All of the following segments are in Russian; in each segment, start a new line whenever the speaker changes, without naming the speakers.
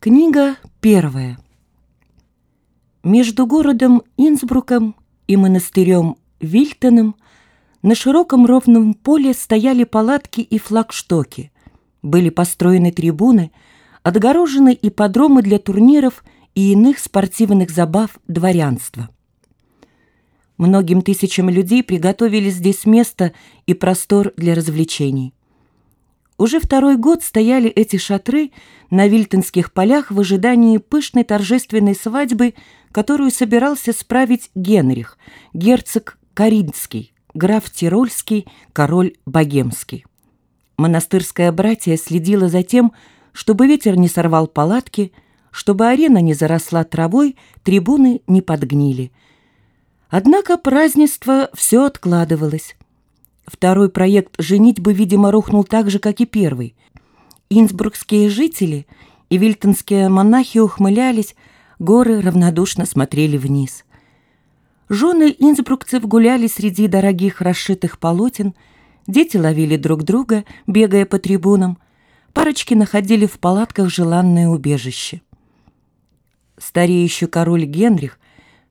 Книга первая. Между городом Инсбруком и монастырем Вильтоном на широком ровном поле стояли палатки и флагштоки. Были построены трибуны, отгорожены ипподромы для турниров и иных спортивных забав дворянства. Многим тысячам людей приготовили здесь место и простор для развлечений. Уже второй год стояли эти шатры на Вильтонских полях в ожидании пышной торжественной свадьбы, которую собирался справить Генрих, герцог Каринский, граф Тирольский, король Богемский. Монастырское братье следило за тем, чтобы ветер не сорвал палатки, чтобы арена не заросла травой, трибуны не подгнили. Однако празднество все откладывалось. Второй проект «Женитьбы», видимо, рухнул так же, как и первый. Инсбрукские жители и вильтонские монахи ухмылялись, горы равнодушно смотрели вниз. Жены инсбрукцев гуляли среди дорогих расшитых полотен, дети ловили друг друга, бегая по трибунам, парочки находили в палатках желанное убежище. Стареющий король Генрих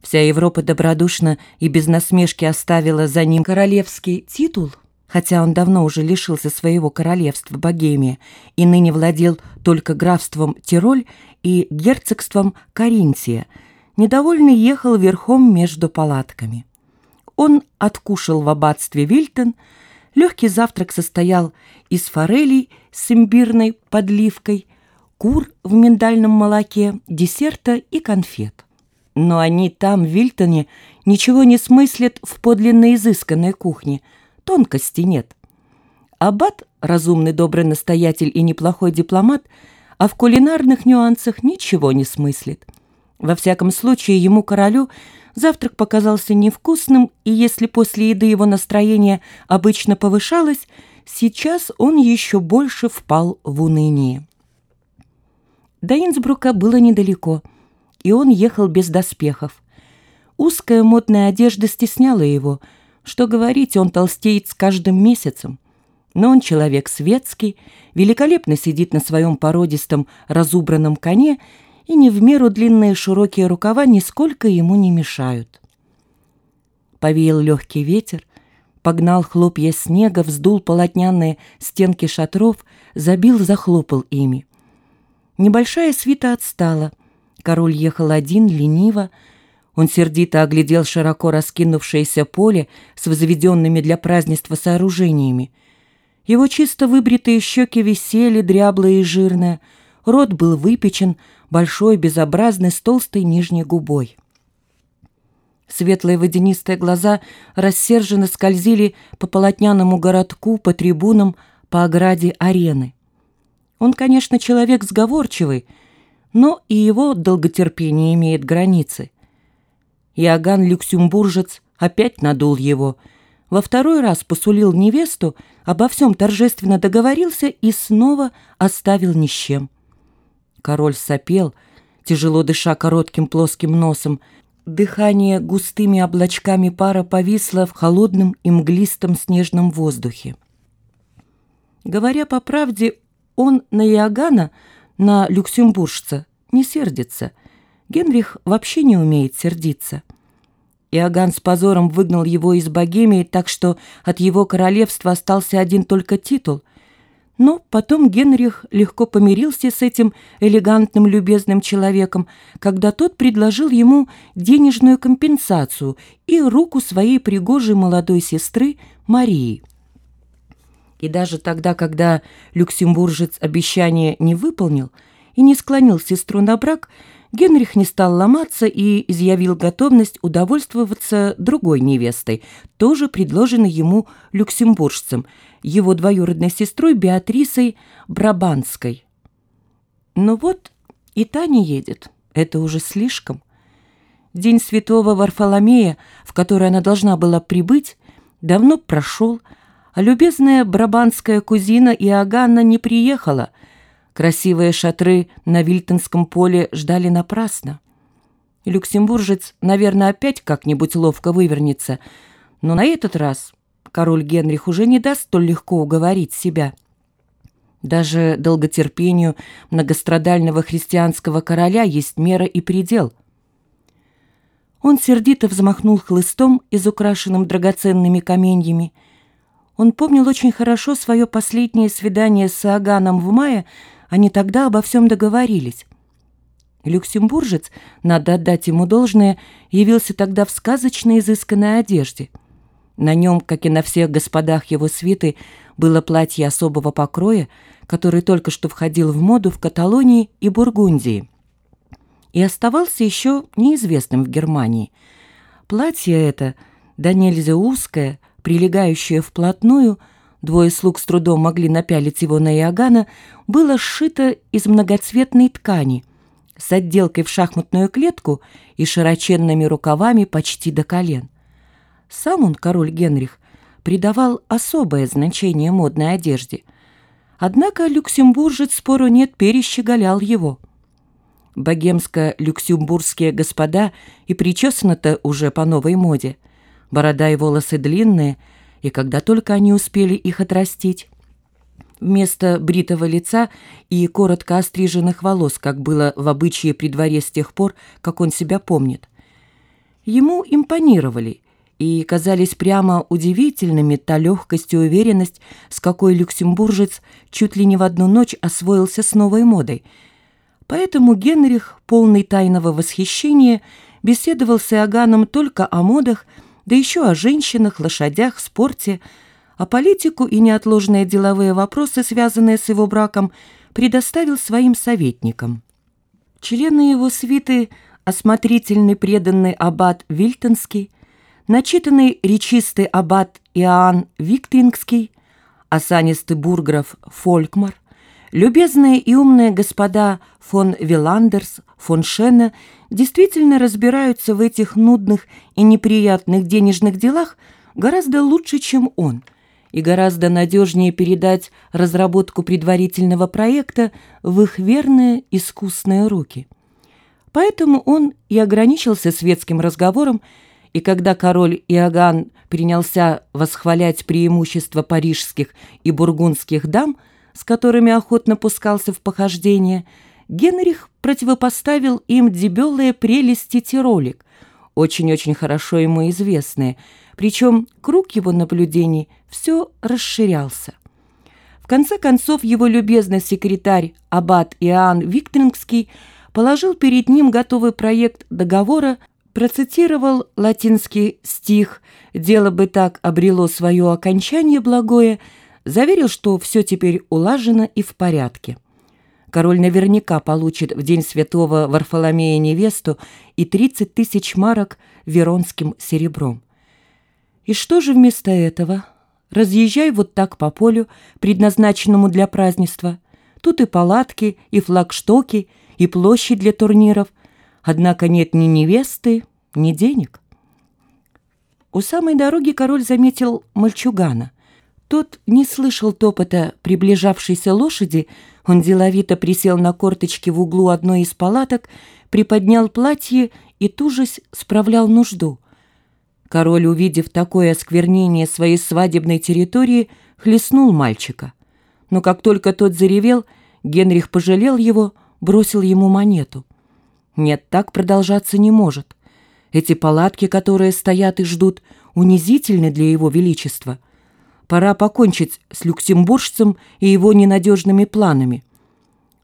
Вся Европа добродушно и без насмешки оставила за ним королевский титул, хотя он давно уже лишился своего королевства Богемия и ныне владел только графством Тироль и герцогством Каринтия, недовольный ехал верхом между палатками. Он откушал в аббатстве Вильтон, легкий завтрак состоял из форелей с имбирной подливкой, кур в миндальном молоке, десерта и конфет но они там, в Вильтоне, ничего не смыслят в подлинно изысканной кухне. Тонкости нет. Аббат – разумный, добрый настоятель и неплохой дипломат, а в кулинарных нюансах ничего не смыслит. Во всяком случае, ему, королю, завтрак показался невкусным, и если после еды его настроение обычно повышалось, сейчас он еще больше впал в уныние. До Инсбрука было недалеко – и он ехал без доспехов. Узкая модная одежда стесняла его. Что говорить, он толстеет с каждым месяцем. Но он человек светский, великолепно сидит на своем породистом разубранном коне, и не в меру длинные широкие рукава нисколько ему не мешают. Повеял легкий ветер, погнал хлопья снега, вздул полотняные стенки шатров, забил, захлопал ими. Небольшая свита отстала, Король ехал один, лениво. Он сердито оглядел широко раскинувшееся поле с возведенными для празднества сооружениями. Его чисто выбритые щеки висели, дряблые и жирные. Рот был выпечен, большой, безобразный, с толстой нижней губой. Светлые водянистые глаза рассерженно скользили по полотняному городку, по трибунам, по ограде арены. Он, конечно, человек сговорчивый, но и его долготерпение имеет границы. Иоганн Люксембуржец опять надул его. Во второй раз посулил невесту, обо всем торжественно договорился и снова оставил ни с чем. Король сопел, тяжело дыша коротким плоским носом. Дыхание густыми облачками пара повисло в холодном и мглистом снежном воздухе. Говоря по правде, он на Иоганна на люксембуржца не сердится. Генрих вообще не умеет сердиться. Иоганн с позором выгнал его из Богемии, так что от его королевства остался один только титул. Но потом Генрих легко помирился с этим элегантным, любезным человеком, когда тот предложил ему денежную компенсацию и руку своей пригожей молодой сестры Марии. И даже тогда, когда люксембуржец обещание не выполнил и не склонил сестру на брак, Генрих не стал ломаться и изъявил готовность удовольствоваться другой невестой, тоже предложенной ему люксембуржцем, его двоюродной сестрой Беатрисой Брабанской. Но вот и та не едет, это уже слишком. День святого Варфоломея, в который она должна была прибыть, давно прошел, любезная брабанская кузина Иоганна не приехала. Красивые шатры на Вильтонском поле ждали напрасно. Люксембуржец, наверное, опять как-нибудь ловко вывернется, но на этот раз король Генрих уже не даст столь легко уговорить себя. Даже долготерпению многострадального христианского короля есть мера и предел. Он сердито взмахнул хлыстом, изукрашенным драгоценными каменьями. Он помнил очень хорошо свое последнее свидание с Иоганном в мае, они тогда обо всем договорились. Люксембуржец, надо отдать ему должное, явился тогда в сказочно изысканной одежде. На нем, как и на всех господах его свиты, было платье особого покроя, который только что входил в моду в Каталонии и Бургундии. И оставался еще неизвестным в Германии. Платье это, да нельзя узкое, прилегающее вплотную, двое слуг с трудом могли напялить его на Иоганна, было сшито из многоцветной ткани – с отделкой в шахматную клетку и широченными рукавами почти до колен. Сам он, король Генрих, придавал особое значение модной одежде. Однако люксембуржец, спору нет, перещеголял его. Богемско-люксембургские господа и причесаны-то уже по новой моде. Борода и волосы длинные, и когда только они успели их отрастить. Вместо бритого лица и коротко остриженных волос, как было в обычае при дворе с тех пор, как он себя помнит. Ему импонировали и казались прямо удивительными та легкость и уверенность, с какой люксембуржец чуть ли не в одну ночь освоился с новой модой. Поэтому Генрих, полный тайного восхищения, беседовал с Иоганном только о модах, да еще о женщинах, лошадях, спорте, а политику и неотложные деловые вопросы, связанные с его браком, предоставил своим советникам. Члены его свиты – осмотрительный преданный аббат Вильтонский, начитанный речистый аббат Иоанн Виктрингский, осанистый бурграф Фолькмар, любезные и умные господа фон Виландерс, фон Шена действительно разбираются в этих нудных и неприятных денежных делах гораздо лучше, чем он – и гораздо надежнее передать разработку предварительного проекта в их верные искусные руки. Поэтому он и ограничился светским разговором, и когда король Иоганн принялся восхвалять преимущества парижских и бургундских дам, с которыми охотно пускался в похождение, Генрих противопоставил им дебелые прелести тиролик, очень-очень хорошо ему известные, причем круг его наблюдений все расширялся. В конце концов, его любезный секретарь Аббат Иоанн Виктрингский положил перед ним готовый проект договора, процитировал латинский стих «Дело бы так обрело свое окончание благое», заверил, что все теперь улажено и в порядке. Король наверняка получит в день святого Варфоломея невесту и 30 тысяч марок веронским серебром. И что же вместо этого? Разъезжай вот так по полю, предназначенному для празднества. Тут и палатки, и флагштоки, и площадь для турниров. Однако нет ни невесты, ни денег. У самой дороги король заметил мальчугана. Тот не слышал топота приближавшейся лошади, он деловито присел на корточки в углу одной из палаток, приподнял платье и тужась справлял нужду. Король, увидев такое осквернение своей свадебной территории, хлестнул мальчика. Но как только тот заревел, Генрих пожалел его, бросил ему монету. Нет, так продолжаться не может. Эти палатки, которые стоят и ждут, унизительны для его величества — Пора покончить с люксембуржцем и его ненадежными планами.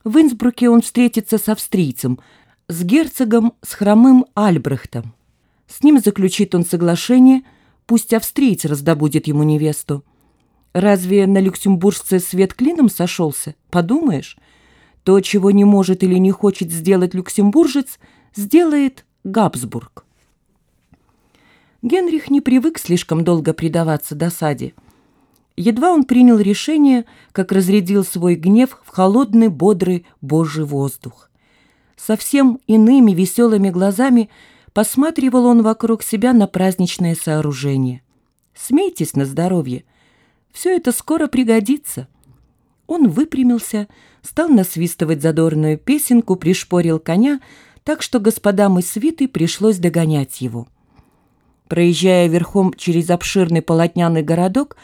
В Инсбруке он встретится с австрийцем, с герцогом с хромым Альбрехтом. С ним заключит он соглашение, пусть австриец раздобудет ему невесту. Разве на люксембуржце свет клином сошелся? Подумаешь, то, чего не может или не хочет сделать люксембуржец, сделает Габсбург. Генрих не привык слишком долго предаваться досаде. Едва он принял решение, как разрядил свой гнев в холодный, бодрый божий воздух. Совсем иными веселыми глазами посматривал он вокруг себя на праздничное сооружение. «Смейтесь на здоровье. Все это скоро пригодится». Он выпрямился, стал насвистывать задорную песенку, пришпорил коня, так что господам из свиты пришлось догонять его. Проезжая верхом через обширный полотняный городок,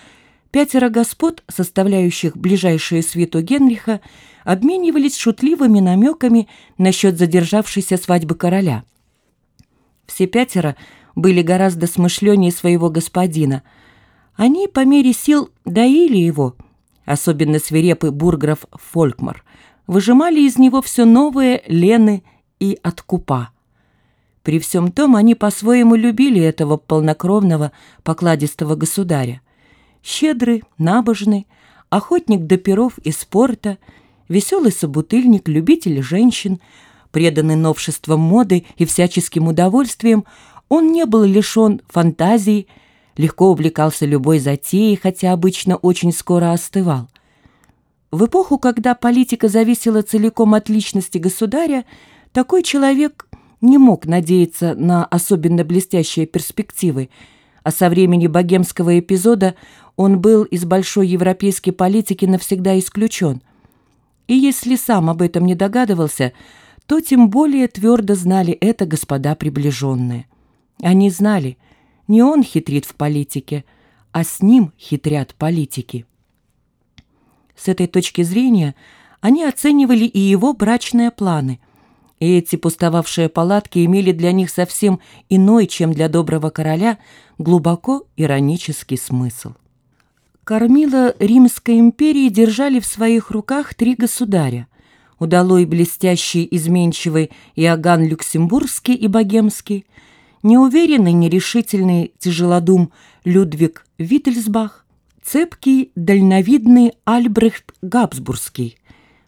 Пятеро господ, составляющих ближайшую свиту Генриха, обменивались шутливыми намеками насчет задержавшейся свадьбы короля. Все пятеро были гораздо смышленнее своего господина. Они по мере сил доили его, особенно свирепый бурграф Фолькмар, выжимали из него все новые лены и откупа. При всем том они по-своему любили этого полнокровного, покладистого государя. Щедрый, набожный, охотник до перов и спорта, веселый собутыльник, любитель женщин, преданный новшествам моды и всяческим удовольствиям, он не был лишен фантазии, легко увлекался любой затеей, хотя обычно очень скоро остывал. В эпоху, когда политика зависела целиком от личности государя, такой человек не мог надеяться на особенно блестящие перспективы, а со времени богемского эпизода он был из большой европейской политики навсегда исключен. И если сам об этом не догадывался, то тем более твердо знали это господа приближенные. Они знали, не он хитрит в политике, а с ним хитрят политики. С этой точки зрения они оценивали и его брачные планы – и эти пустовавшие палатки имели для них совсем иной, чем для доброго короля, глубоко иронический смысл. Кормила Римской империи держали в своих руках три государя. Удалой блестящий, изменчивый Иоганн Люксембургский и Богемский, неуверенный, нерешительный тяжелодум Людвиг Виттельсбах, цепкий, дальновидный Альбрехт Габсбургский,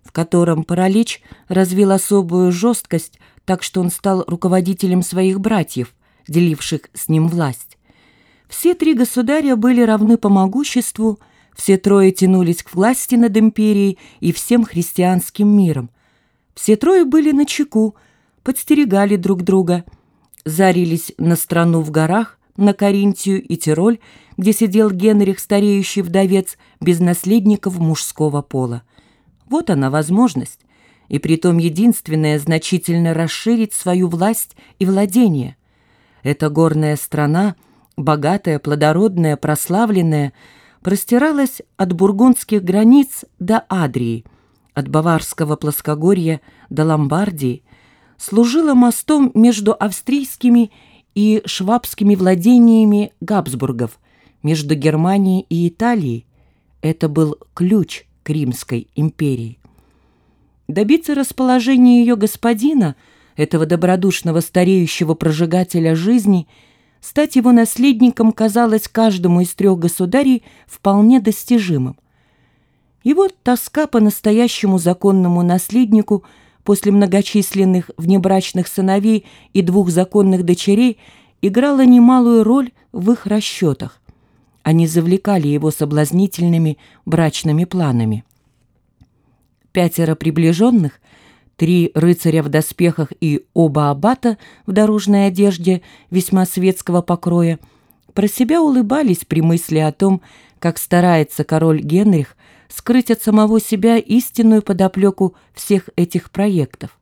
в котором паралич развил особую жесткость, так что он стал руководителем своих братьев, деливших с ним власть. Все три государя были равны по могуществу, все трое тянулись к власти над империей и всем христианским миром. Все трое были на чеку, подстерегали друг друга, зарились на страну в горах, на Каринтию и Тироль, где сидел Генрих, стареющий вдовец, без наследников мужского пола. Вот она возможность, и притом единственная значительно расширить свою власть и владение. Эта горная страна, богатая, плодородная, прославленная, простиралась от бургундских границ до Адрии, от Баварского плоскогорья до Ломбардии, служила мостом между австрийскими и швабскими владениями Габсбургов, между Германией и Италией. Это был ключ к Римской империи. Добиться расположения ее господина, этого добродушного стареющего прожигателя жизни, стать его наследником казалось каждому из трех государей вполне достижимым. И вот тоска по настоящему законному наследнику после многочисленных внебрачных сыновей и двух законных дочерей играла немалую роль в их расчетах. Они завлекали его соблазнительными брачными планами. Пятеро приближенных, три рыцаря в доспехах и оба аббата в дорожной одежде весьма светского покроя, про себя улыбались при мысли о том, как старается король Генрих скрыть от самого себя истинную подоплеку всех этих проектов.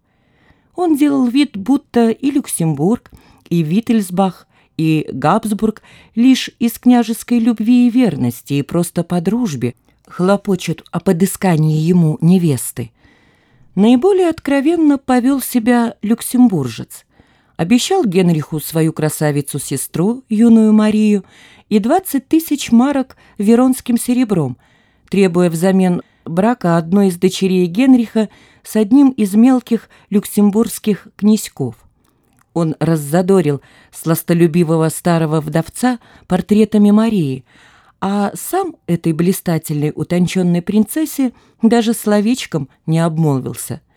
Он делал вид, будто и Люксембург, и Виттельсбах и Габсбург лишь из княжеской любви и верности и просто по дружбе хлопочут о подыскании ему невесты. Наиболее откровенно повел себя люксембуржец. Обещал Генриху свою красавицу-сестру, юную Марию, и 20 тысяч марок веронским серебром, требуя взамен брака одной из дочерей Генриха с одним из мелких люксембургских князьков. Он раззадорил сластолюбивого старого вдовца портретами Марии, а сам этой блистательной утонченной принцессе даже словечком не обмолвился –